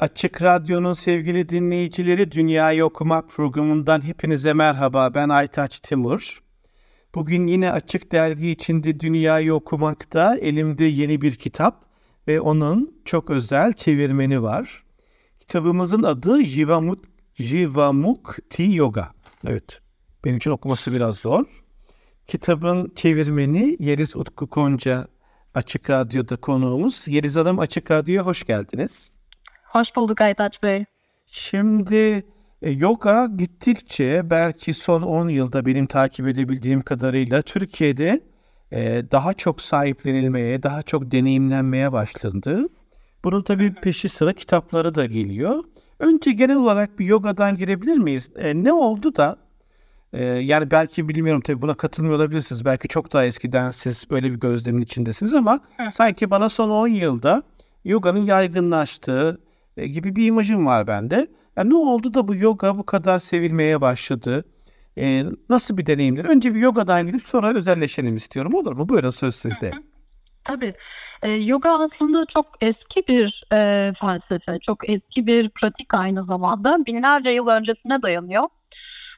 Açık Radyo'nun sevgili dinleyicileri Dünyayı Okumak programından hepinize merhaba. Ben Aytaç Timur. Bugün yine Açık Dergi içinde Dünyayı Okumak'ta elimde yeni bir kitap ve onun çok özel çevirmeni var. Kitabımızın adı Jivamuk, Jivamukti Yoga. Evet, benim için okuması biraz zor. Kitabın çevirmeni Yeliz Utku Konca Açık Radyo'da konuğumuz. Yeliz Hanım Açık Radyo'ya hoş geldiniz. Hoş bulduk Aytaç Bey. Şimdi e, yoga gittikçe belki son 10 yılda benim takip edebildiğim kadarıyla Türkiye'de e, daha çok sahiplenilmeye, daha çok deneyimlenmeye başlandı. Bunun tabii peşi sıra kitapları da geliyor. Önce genel olarak bir yogadan girebilir miyiz? E, ne oldu da e, yani belki bilmiyorum tabii buna katılmıyor olabilirsiniz. Belki çok daha eskiden siz böyle bir gözlemin içindesiniz ama sanki bana son 10 yılda yoganın yaygınlaştığı gibi bir imajım var bende. Yani ne oldu da bu yoga bu kadar sevilmeye başladı? E, nasıl bir deneyimdir? Önce bir yogadan gidip sonra özelleşelim istiyorum. Olur mu? Buyurun söz sizde. Tabii. E, yoga aslında çok eski bir e, felsefe, çok eski bir pratik aynı zamanda. Binlerce yıl öncesine dayanıyor.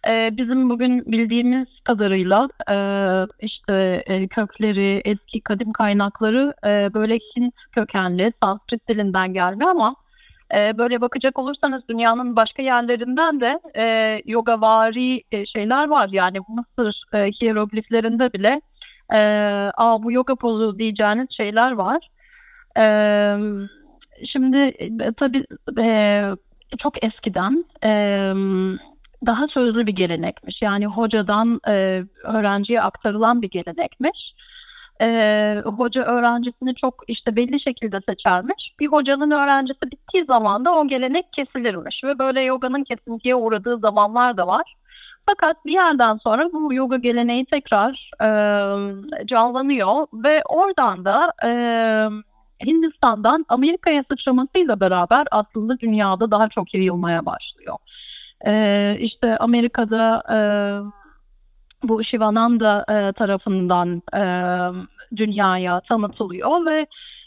E, bizim bugün bildiğimiz kadarıyla e, işte e, kökleri, eski kadim kaynakları e, böyle Hint kökenli, Sanskrit dilinden gelme ama e, böyle bakacak olursanız dünyanın başka yerlerinden de e, yogavari e, şeyler var. Yani Mısır e, hierogliflerinde bile e, Aa, bu yoga pozu diyeceğiniz şeyler var. E, şimdi e, tabii e, çok eskiden e, daha sözlü bir gelenekmiş. Yani hocadan e, öğrenciye aktarılan bir gelenekmiş e, hoca öğrencisini çok işte belli şekilde seçermiş. Bir hocanın öğrencisi bittiği zaman da o gelenek kesilirmiş ve böyle yoganın kesintiye uğradığı zamanlar da var. Fakat bir yerden sonra bu yoga geleneği tekrar e, canlanıyor ve oradan da e, Hindistan'dan Amerika'ya sıçramasıyla beraber aslında dünyada daha çok yayılmaya başlıyor. E, işte Amerika'da e, bu Shivananda e, tarafından e, dünyaya tanıtılıyor ve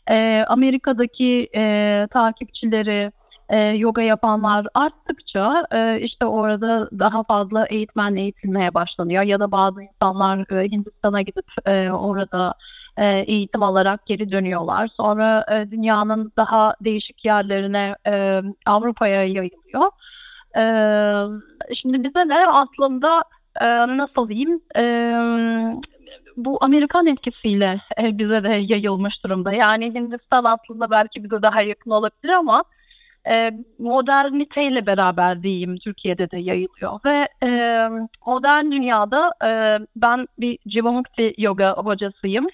e, Amerika'daki e, takipçileri e, yoga yapanlar arttıkça e, işte orada daha fazla eğitmen eğitilmeye başlanıyor ya da bazı insanlar e, Hindistan'a gidip e, orada e, eğitim alarak geri dönüyorlar. Sonra e, dünyanın daha değişik yerlerine e, Avrupa'ya yayılıyor. E, şimdi bize ne aslında e, nasıl diyeyim e, bu Amerikan etkisiyle e, bize de yayılmış durumda. Yani Hindistan aslında belki bize daha yakın olabilir ama e, moderniteyle beraber diyeyim Türkiye'de de yayılıyor. Ve e, modern dünyada e, ben bir Jivamukti yoga hocasıyım.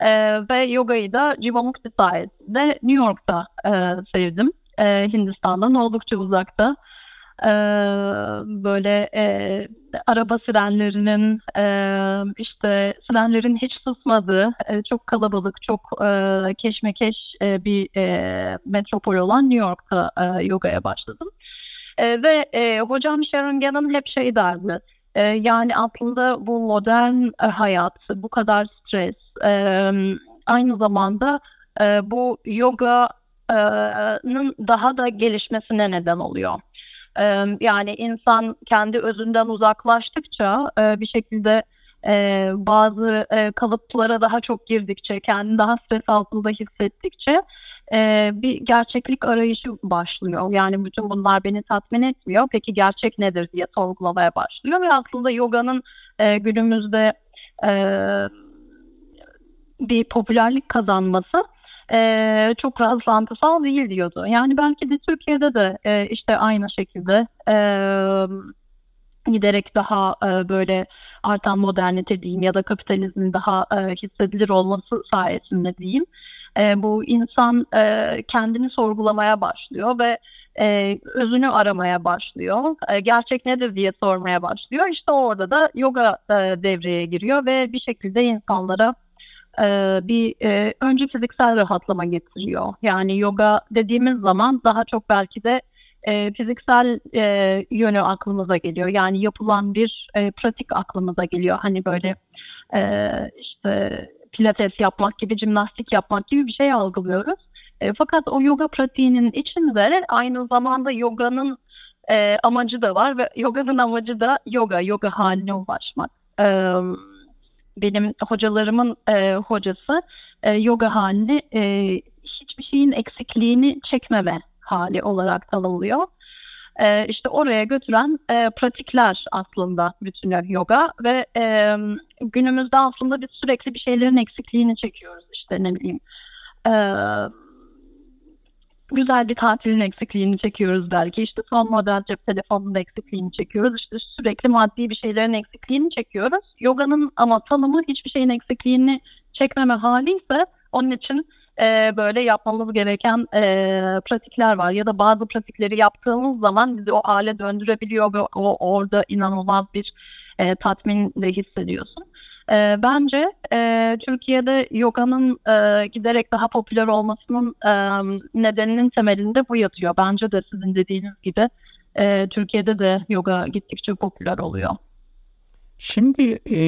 E, ve yogayı da Jivamukti sayesinde New York'ta e, sevdim. E, Hindistan'dan oldukça uzakta böyle e, araba sirenlerinin e, işte sirenlerin hiç susmadığı e, çok kalabalık çok e, keşmekeş e, bir e, metropol olan New York'ta e, yogaya başladım. E, ve e, hocam Sharon Gannon hep şey derdi. E, yani aslında bu modern hayat, bu kadar stres, e, aynı zamanda e, bu yoganın daha da gelişmesine neden oluyor yani insan kendi özünden uzaklaştıkça bir şekilde bazı kalıplara daha çok girdikçe, kendini daha stres altında hissettikçe bir gerçeklik arayışı başlıyor. Yani bütün bunlar beni tatmin etmiyor. Peki gerçek nedir diye sorgulamaya başlıyor ve aslında yoganın günümüzde bir popülerlik kazanması e, çok rastlantısal değil diyordu. Yani belki de Türkiye'de de e, işte aynı şekilde e, giderek daha e, böyle artan modernite diyeyim ya da kapitalizmin daha e, hissedilir olması sayesinde diyeyim. E, bu insan e, kendini sorgulamaya başlıyor ve e, özünü aramaya başlıyor. E, gerçek nedir diye sormaya başlıyor. İşte orada da yoga e, devreye giriyor ve bir şekilde insanlara e, bir e, önce fiziksel rahatlama getiriyor. Yani yoga dediğimiz zaman daha çok belki de e, fiziksel e, yönü aklımıza geliyor. Yani yapılan bir pratik aklımıza geliyor. Hani böyle işte pilates yapmak gibi, jimnastik yapmak gibi bir şey algılıyoruz. Fakat o yoga pratiğinin içinde aynı zamanda yoganın amacı da var ve yoganın amacı da yoga, yoga haline ulaşmak. E, benim hocalarımın e, hocası e, yoga halini e, hiçbir şeyin eksikliğini çekmeme hali olarak tanımlıyor. E, işte oraya götüren e, pratikler aslında bütün yoga ve e, günümüzde aslında biz sürekli bir şeylerin eksikliğini çekiyoruz işte ne bileyim. E, güzel bir tatilin eksikliğini çekiyoruz belki. İşte son model cep telefonunun eksikliğini çekiyoruz. İşte sürekli maddi bir şeylerin eksikliğini çekiyoruz. Yoganın ama tanımı hiçbir şeyin eksikliğini çekmeme hali ise onun için e, böyle yapmamız gereken e, pratikler var. Ya da bazı pratikleri yaptığımız zaman bizi o hale döndürebiliyor ve o orada inanılmaz bir e, tatmin hissediyorsun. E, bence e, Türkiye'de yoganın e, giderek daha popüler olmasının e, nedeninin temelinde bu yatıyor. Bence de sizin dediğiniz gibi e, Türkiye'de de yoga gittikçe popüler oluyor. Şimdi e,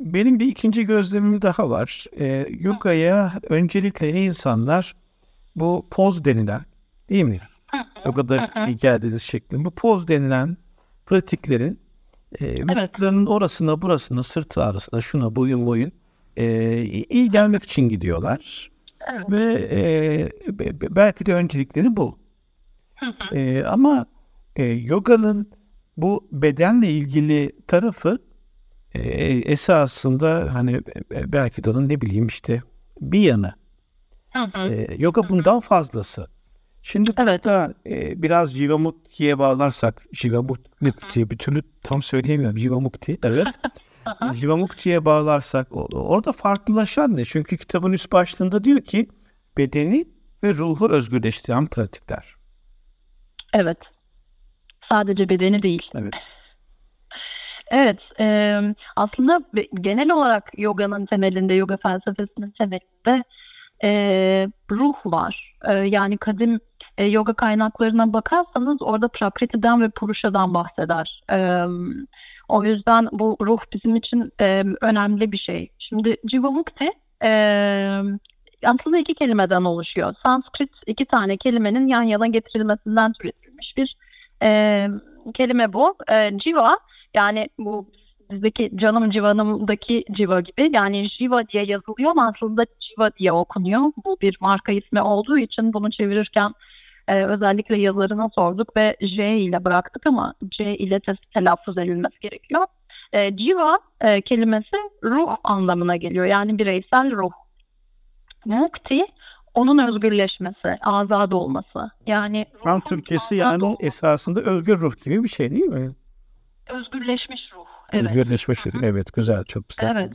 benim bir ikinci gözlemim daha var. E, yogaya öncelikle insanlar bu poz denilen değil mi? Yogada geldiğiniz şeklinde bu poz denilen pratiklerin e, evet. vücutlarının orasına burasına sırt arasına şuna boyun boyun e, iyi gelmek için gidiyorlar. Evet. Ve e, belki de öncelikleri bu. e, ama e, yoganın bu bedenle ilgili tarafı e, esasında hani belki de onun ne bileyim işte bir yanı. E, yoga bundan fazlası. Şimdi evet. burada e, biraz Jivamukti'ye bağlarsak, Jivamukti bir türlü tam söyleyemiyorum. Jivamukti, evet. Jivamukti'ye bağlarsak orada farklılaşan ne? Çünkü kitabın üst başlığında diyor ki bedeni ve ruhu özgürleştiren pratikler. Evet. Sadece bedeni değil. Evet. Evet, e, aslında genel olarak yoganın temelinde, yoga felsefesinin temelinde e, ruh var. E, yani kadim e, yoga kaynaklarına bakarsanız orada Prakriti'den ve Purusha'dan bahseder. E, o yüzden bu ruh bizim için e, önemli bir şey. Şimdi Jivamukti e, aslında iki kelimeden oluşuyor. Sanskrit iki tane kelimenin yan yana getirilmesinden türetilmiş bir e, kelime bu. E, Jiva yani bu bizdeki canım civanımdaki civa gibi yani jiva diye yazılıyor ama aslında civa diye okunuyor. Bu bir marka ismi olduğu için bunu çevirirken e, özellikle yazarına sorduk ve J ile bıraktık ama C ile te- telaffuz edilmesi gerekiyor. E, civa e, kelimesi ruh anlamına geliyor. Yani bireysel ruh. Mukti onun özgürleşmesi, azad olması. Yani Tam Türkçesi yani olması. esasında özgür ruh gibi bir şey değil mi? Özgürleşmiş ruh. Evet. Özgürleşmiş ruh. Evet güzel çok güzel. Evet.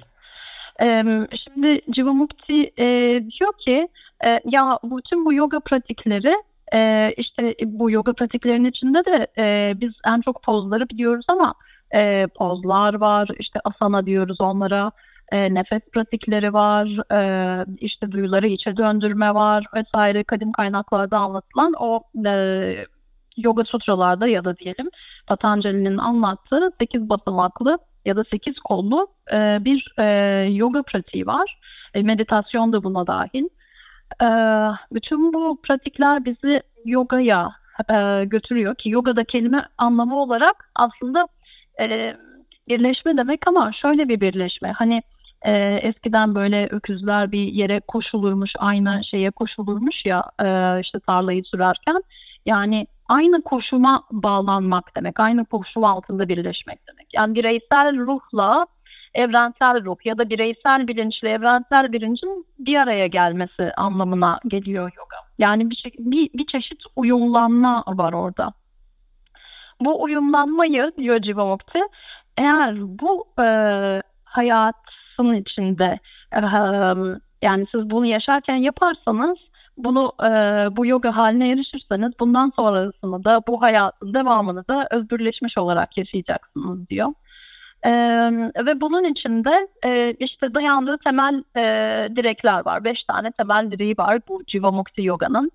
Ee, şimdi Civamukti e, diyor ki e, ya bütün bu yoga pratikleri e, işte bu yoga pratiklerinin içinde de e, biz en çok pozları biliyoruz ama e, pozlar var, işte asana diyoruz onlara, e, nefes pratikleri var, e, işte duyuları içe döndürme var vesaire kadim kaynaklarda anlatılan o e, yoga sutralarda ya da diyelim Patanjali'nin anlattığı 8 basamaklı ya da 8 kollu e, bir e, yoga pratiği var. E, meditasyon da buna dahil. Bütün bu pratikler bizi yogaya götürüyor ki yogada kelime anlamı olarak aslında birleşme demek ama şöyle bir birleşme. Hani eskiden böyle öküzler bir yere koşulurmuş, aynı şeye koşulurmuş ya işte tarlayı sürerken. Yani aynı koşuma bağlanmak demek, aynı koşul altında birleşmek demek. Yani bireysel ruhla evrensel ruh ya da bireysel bilinçle evrensel bilincin bir araya gelmesi anlamına geliyor yoga. Yani bir, bir, bir çeşit uyumlanma var orada. bu uyumlanmayı diyor Civamukti eğer bu e, hayatın içinde e, yani siz bunu yaşarken yaparsanız bunu e, bu yoga haline erişirseniz bundan sonrasını da bu hayatın devamını da özgürleşmiş olarak yaşayacaksınız diyor. E, ve bunun içinde e, işte dayandığı temel e, direkler var. Beş tane temel direği var bu Jivamukti Yoga'nın.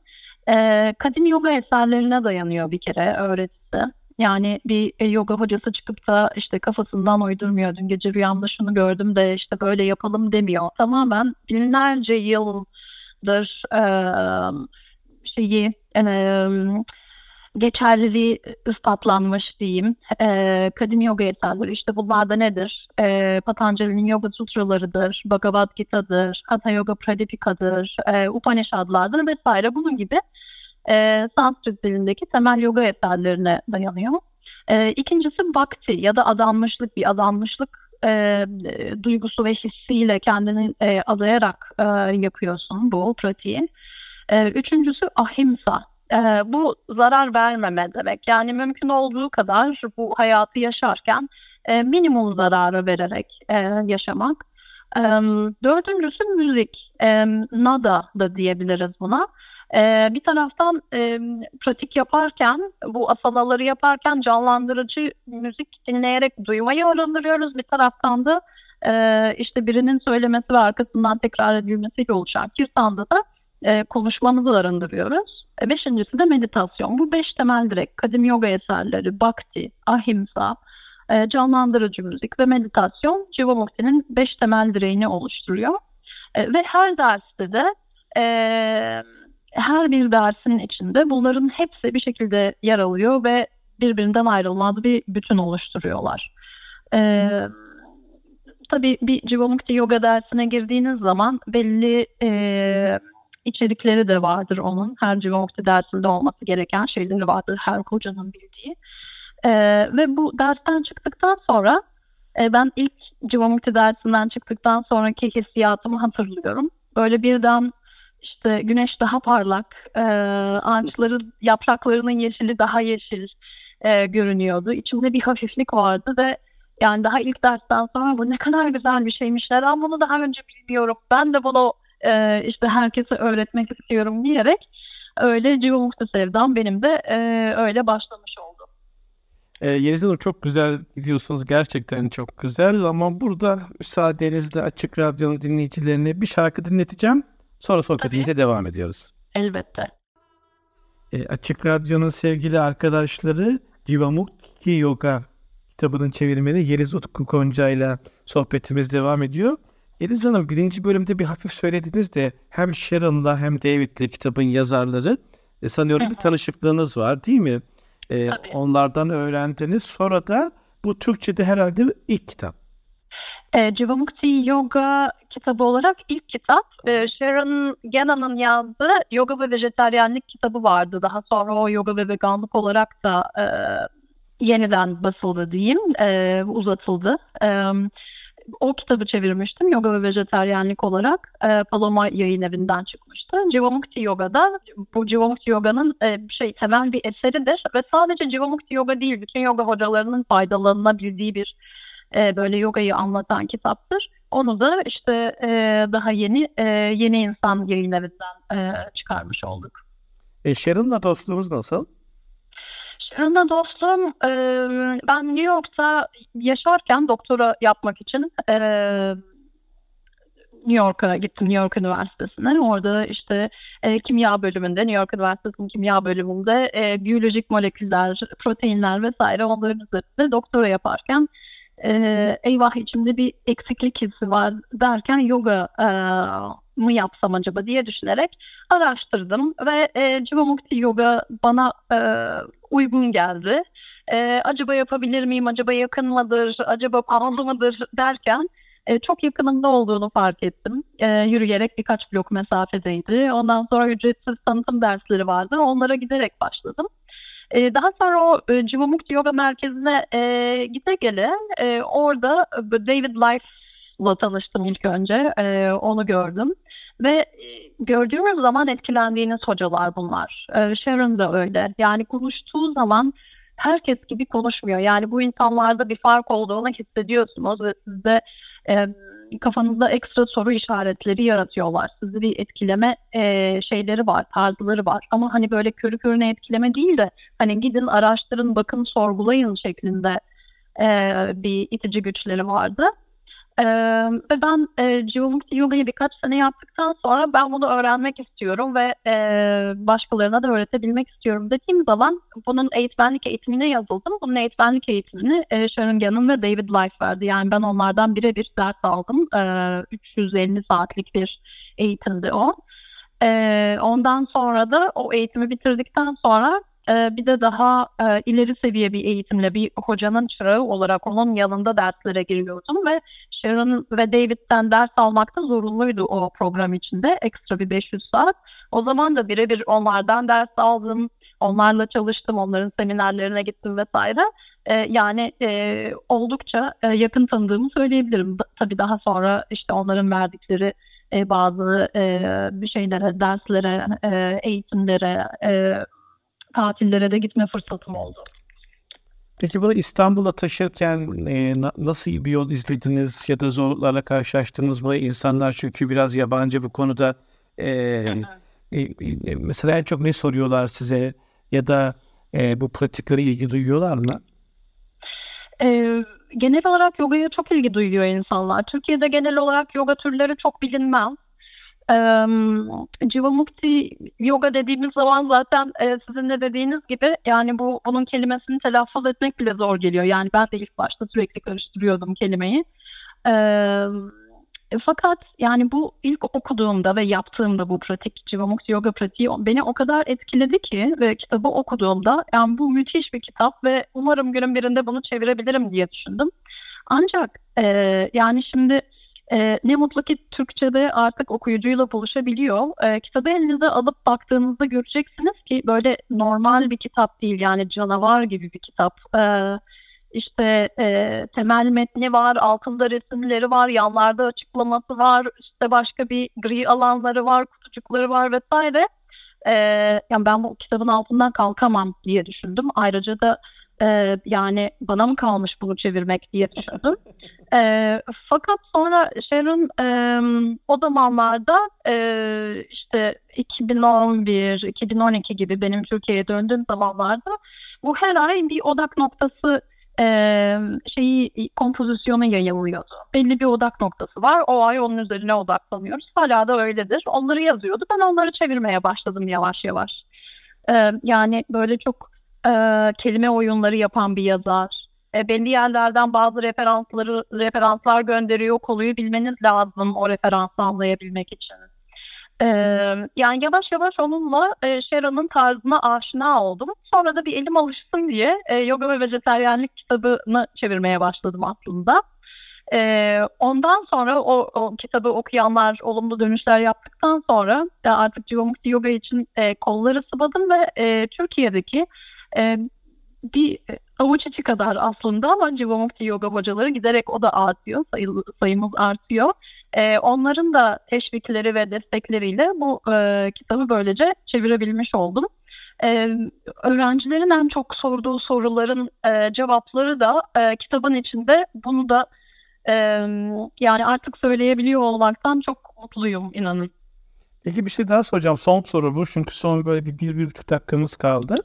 E, kadim yoga eserlerine dayanıyor bir kere öğretisi. Yani bir e, yoga hocası çıkıp da işte kafasından uydurmuyor. Dün gece rüyamda şunu gördüm de işte böyle yapalım demiyor. Tamamen binlerce yıldır e, şeyi e, geçerliliği ispatlanmış diyeyim. E, kadim yoga eserleri işte bunlar da nedir? E, Patanjali'nin yoga sutralarıdır, Bhagavad Gita'dır, Hatha Yoga Pradipika'dır, e, Upanishadlardır vesaire bunun gibi e, Sanskrit dilindeki temel yoga eserlerine dayanıyor. E, ikincisi bhakti ya da adanmışlık bir adanmışlık e, duygusu ve hissiyle kendini e, adayarak e, yapıyorsun bu pratiği. E, üçüncüsü ahimsa. E, bu zarar vermeme demek. Yani mümkün olduğu kadar bu hayatı yaşarken e, minimum zararı vererek e, yaşamak. E, dördüncüsü müzik. E, nada da diyebiliriz buna. Ee, bir taraftan e, pratik yaparken, bu asanaları yaparken canlandırıcı müzik dinleyerek duymayı öğreniyoruz. Bir taraftan da e, işte birinin söylemesi ve arkasından tekrar edilmesiyle oluşan kirtanda da e, konuşmamızı arındırıyoruz. E, beşincisi de meditasyon. Bu beş temel direkt kadim yoga eserleri, bhakti, ahimsa, e, canlandırıcı müzik ve meditasyon Jivamukti'nin beş temel direğini oluşturuyor. E, ve her derste de e, her bir dersin içinde bunların hepsi bir şekilde yer alıyor ve birbirinden ayrılmaz bir bütün oluşturuyorlar. Ee, tabii bir Jivamukti yoga dersine girdiğiniz zaman belli e, içerikleri de vardır onun. Her Jivamukti dersinde olması gereken şeyleri vardır her hocanın bildiği. Ee, ve bu dersten çıktıktan sonra e, ben ilk Jivamukti dersinden çıktıktan sonraki hissiyatımı hatırlıyorum. Böyle birden işte güneş daha parlak, e, ağaçların yapraklarının yeşili daha yeşil e, görünüyordu. İçimde bir hafiflik vardı ve yani daha ilk dersten sonra bu ne kadar güzel bir şeymiş. Neden bunu daha önce bilmiyorum. Ben de bunu e, işte herkese öğretmek istiyorum diyerek öyle Civamukta sevdam benim de e, öyle başlamış oldu. E, Yeliz Hanım çok güzel gidiyorsunuz. Gerçekten çok güzel ama burada müsaadenizle Açık Radyo'nun dinleyicilerine bir şarkı dinleteceğim. Sonra sohbetimize devam ediyoruz. Elbette. E, Açık Radyo'nun sevgili arkadaşları Jivamukti Yoga kitabının çevirmeni Yeliz Utku Konca ile sohbetimiz devam ediyor. Yeliz Hanım birinci bölümde bir hafif söylediniz de hem Sharon'la hem David'le kitabın yazarları e, sanıyorum bir tanışıklığınız var değil mi? E, onlardan öğrendiniz. Sonra da bu Türkçe'de herhalde ilk kitap. E, Jivamukti Yoga kitabı olarak ilk kitap e, Sharon Gannon'ın yazdığı Yoga ve Vejeteryenlik kitabı vardı. Daha sonra o yoga ve veganlık olarak da e, yeniden basıldı diyeyim, e, uzatıldı. E, o kitabı çevirmiştim Yoga ve Vejeteryenlik olarak. E, Paloma yayın evinden çıkmıştı. Jivamukti Yoga'da bu Jivamukti Yoga'nın e, şey temel bir eseridir ve sadece Jivamukti Yoga değil bütün yoga hocalarının faydalanabildiği bir e, böyle yogayı anlatan kitaptır. Onu da işte e, daha yeni e, yeni insan yayınlarından e, çıkarmış olduk. E, Sharon'la dostluğumuz nasıl? Dostluğum e, ben New York'ta yaşarken doktora yapmak için New York'a gittim New York Üniversitesi'ne. Orada işte e, kimya bölümünde New York Üniversitesi'nin kimya bölümünde e, biyolojik moleküller, proteinler vesaire onların üzerinde doktora yaparken e, eyvah içimde bir eksiklik hissi var derken yoga e, mı yapsam acaba diye düşünerek araştırdım ve e, Jivamukti Yoga bana e, uygun geldi. E, acaba yapabilir miyim, acaba yakın mıdır, acaba pahalı mıdır derken e, çok yakınında olduğunu fark ettim. E, yürüyerek birkaç blok mesafedeydi. Ondan sonra ücretsiz tanıtım dersleri vardı. Onlara giderek başladım. E, daha sonra o e, Civamukti Yoga Merkezi'ne e, gide gele e, orada David Life'la tanıştım ilk önce. E, onu gördüm. Ve e, gördüğümüz zaman etkilendiğiniz hocalar bunlar. E, Sharon da öyle. Yani konuştuğu zaman herkes gibi konuşmuyor. Yani bu insanlarda bir fark olduğunu hissediyorsunuz ve sizde e, kafanızda ekstra soru işaretleri yaratıyorlar. Sizi bir etkileme e, şeyleri var, tarzları var. Ama hani böyle körü körüne etkileme değil de hani gidin araştırın, bakın, sorgulayın şeklinde e, bir itici güçleri vardı. Ee, ben e, Yoga'yı birkaç sene yaptıktan sonra ben bunu öğrenmek istiyorum ve e, başkalarına da öğretebilmek istiyorum dediğim zaman bunun eğitmenlik eğitimine yazıldım. Bunun eğitmenlik eğitimini e, Sharon Gannon ve David Life verdi. Yani ben onlardan birebir ders aldım. E, 350 saatlik bir eğitimdi o. E, ondan sonra da o eğitimi bitirdikten sonra e, bir de daha e, ileri seviye bir eğitimle bir hocanın çırağı olarak onun yanında derslere giriyordum ve Sharon ve David'den ders almakta zorunluydu o program içinde. Ekstra bir 500 saat. O zaman da birebir onlardan ders aldım. Onlarla çalıştım. Onların seminerlerine gittim vesaire. E, yani e, oldukça e, yakın tanıdığımı söyleyebilirim. Da, tabii daha sonra işte onların verdikleri e, bazı e, şeylere, derslere, e, eğitimlere, e, tatillere de gitme fırsatım oldu. Peki bunu İstanbul'a taşırken e, nasıl bir yol izlediniz ya da zorluklarla karşılaştınız mı? İnsanlar çünkü biraz yabancı bu konuda. E, e, mesela en çok ne soruyorlar size ya da e, bu pratiklere ilgi duyuyorlar mı? E, genel olarak yogaya çok ilgi duyuyor insanlar. Türkiye'de genel olarak yoga türleri çok bilinmez. Civamukti yoga dediğimiz zaman zaten e, sizin de dediğiniz gibi yani bu bunun kelimesini telaffuz etmek bile zor geliyor. Yani ben de ilk başta sürekli karıştırıyordum kelimeyi. E, fakat yani bu ilk okuduğumda ve yaptığımda bu pratik Civamukti yoga pratiği beni o kadar etkiledi ki ve kitabı okuduğumda yani bu müthiş bir kitap ve umarım günün birinde bunu çevirebilirim diye düşündüm. Ancak e, yani şimdi e, ne mutlu ki Türkçe'de artık okuyucuyla buluşabiliyor. E, kitabı elinize alıp baktığınızda göreceksiniz ki böyle normal bir kitap değil yani canavar gibi bir kitap. E, işte e, temel metni var, altında resimleri var, yanlarda açıklaması var, işte başka bir gri alanları var, kutucukları var vesaire. E, yani ben bu kitabın altından kalkamam diye düşündüm. Ayrıca da e, yani bana mı kalmış bunu çevirmek diye düşündüm. E, fakat sonra Sharon e, o zamanlarda e, işte 2011, 2012 gibi benim Türkiye'ye döndüğüm zamanlarda bu her ay bir odak noktası e, şeyi kompozisyonu yayınlıyordu. Belli bir odak noktası var. O ay onun üzerine odaklanıyoruz. Hala da öyledir. Onları yazıyordu. Ben onları çevirmeye başladım yavaş yavaş. E, yani böyle çok e, kelime oyunları yapan bir yazar. E, belli yerlerden bazı referansları referanslar gönderiyor. Konuyu bilmeniz lazım o referansı anlayabilmek için. E, yani yavaş yavaş onunla e, Sharon'ın tarzına aşina oldum. Sonra da bir elim alışsın diye e, Yoga ve Vejeteryenlik kitabını çevirmeye başladım aslında. E, ondan sonra o, o kitabı okuyanlar olumlu dönüşler yaptıktan sonra e, artık Jivamukti Yoga için e, kolları sıvadım ve e, Türkiye'deki e, bir avuç içi kadar aslında ama Civamukti yoga hocaları giderek o da artıyor, sayı, sayımız artıyor. E, onların da teşvikleri ve destekleriyle bu e, kitabı böylece çevirebilmiş oldum. E, öğrencilerin en çok sorduğu soruların e, cevapları da e, kitabın içinde bunu da e, yani artık söyleyebiliyor olmaktan çok mutluyum inanın. Peki bir şey daha soracağım. Son soru bu. Çünkü son böyle bir, bir, bir buçuk dakikamız kaldı.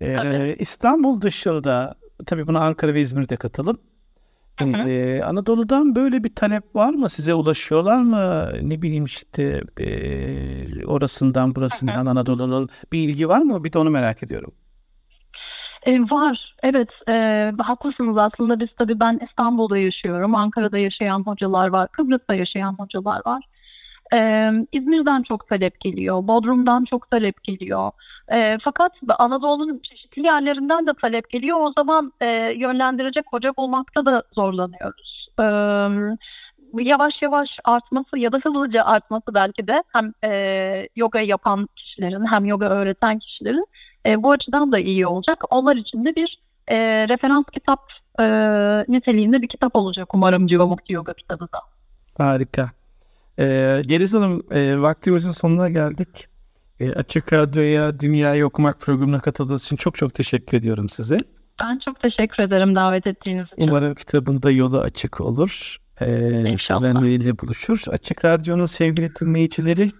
Ee, İstanbul dışında tabii buna Ankara ve İzmir'de katalım. Ee, Anadolu'dan böyle bir talep var mı? Size ulaşıyorlar mı? Ne bileyim işte e, orasından burasından Anadolu'nun bir ilgi var mı? Bir de onu merak ediyorum. E, var. Evet. E, haklısınız aslında. Biz tabii ben İstanbul'da yaşıyorum. Ankara'da yaşayan hocalar var. Kıbrıs'ta yaşayan hocalar var. Ee, İzmir'den çok talep geliyor, Bodrum'dan çok talep geliyor. E, fakat Anadolu'nun çeşitli yerlerinden de talep geliyor. O zaman e, yönlendirecek hoca bulmakta da zorlanıyoruz. E, yavaş yavaş artması ya da hızlıca artması belki de hem e, yoga yapan kişilerin hem yoga öğreten kişilerin e, bu açıdan da iyi olacak. Onlar için de bir e, referans kitap e, niteliğinde bir kitap olacak umarım Civamukti Yoga kitabı da. Harika. Ee, Geriz Hanım e, vaktimizin sonuna geldik. E, Açık Radyo'ya Dünyayı Okumak programına katıldığınız için çok çok teşekkür ediyorum size. Ben çok teşekkür ederim davet ettiğiniz için. Umarım kitabında yolu açık olur. Ee, sevenleriyle buluşur. Açık Radyo'nun sevgili dinleyicileri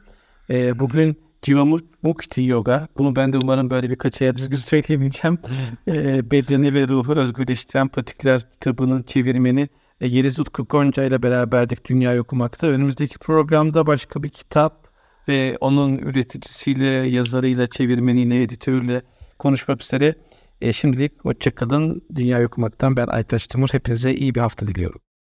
e, bugün Jivamukti Yoga. Bunu ben de umarım böyle birkaç ay düzgün söyleyebileceğim. E, bedeni ve ruhu özgürleştiren pratikler kitabının çevirmeni e, Yeliz Utku Gonca ile beraberdik Dünya Okumakta. Önümüzdeki programda başka bir kitap ve onun üreticisiyle, yazarıyla, çevirmeniyle, editörüyle konuşmak üzere. E, şimdilik hoşçakalın. Dünya Okumaktan ben Aytaç Timur. Hepinize iyi bir hafta diliyorum.